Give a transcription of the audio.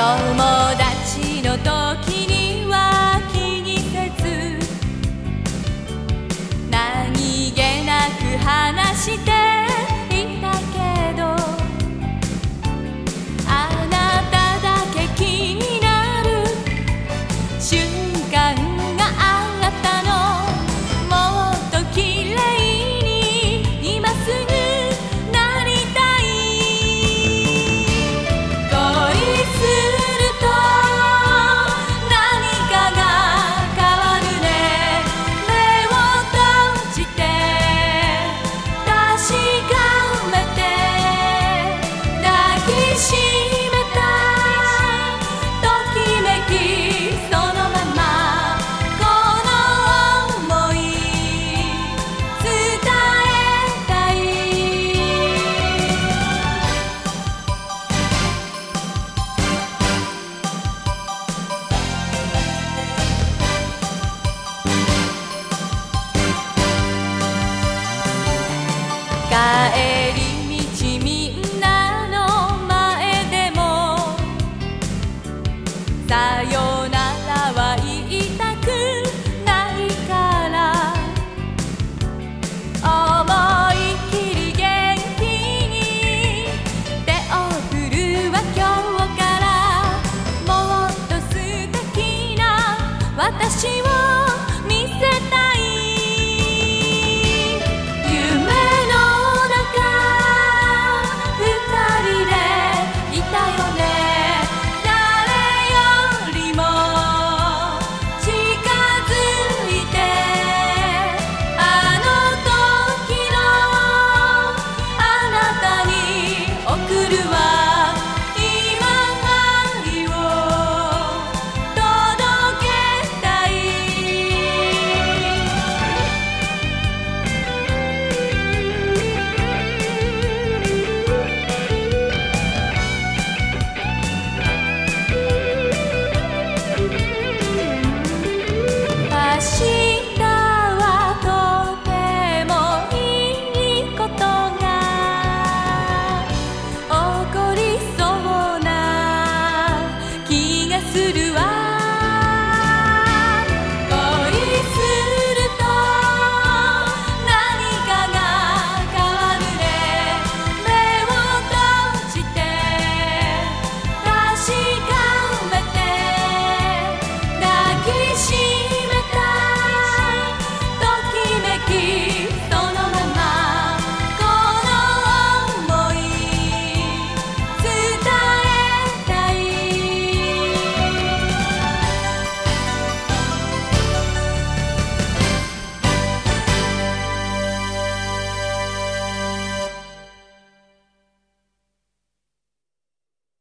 友達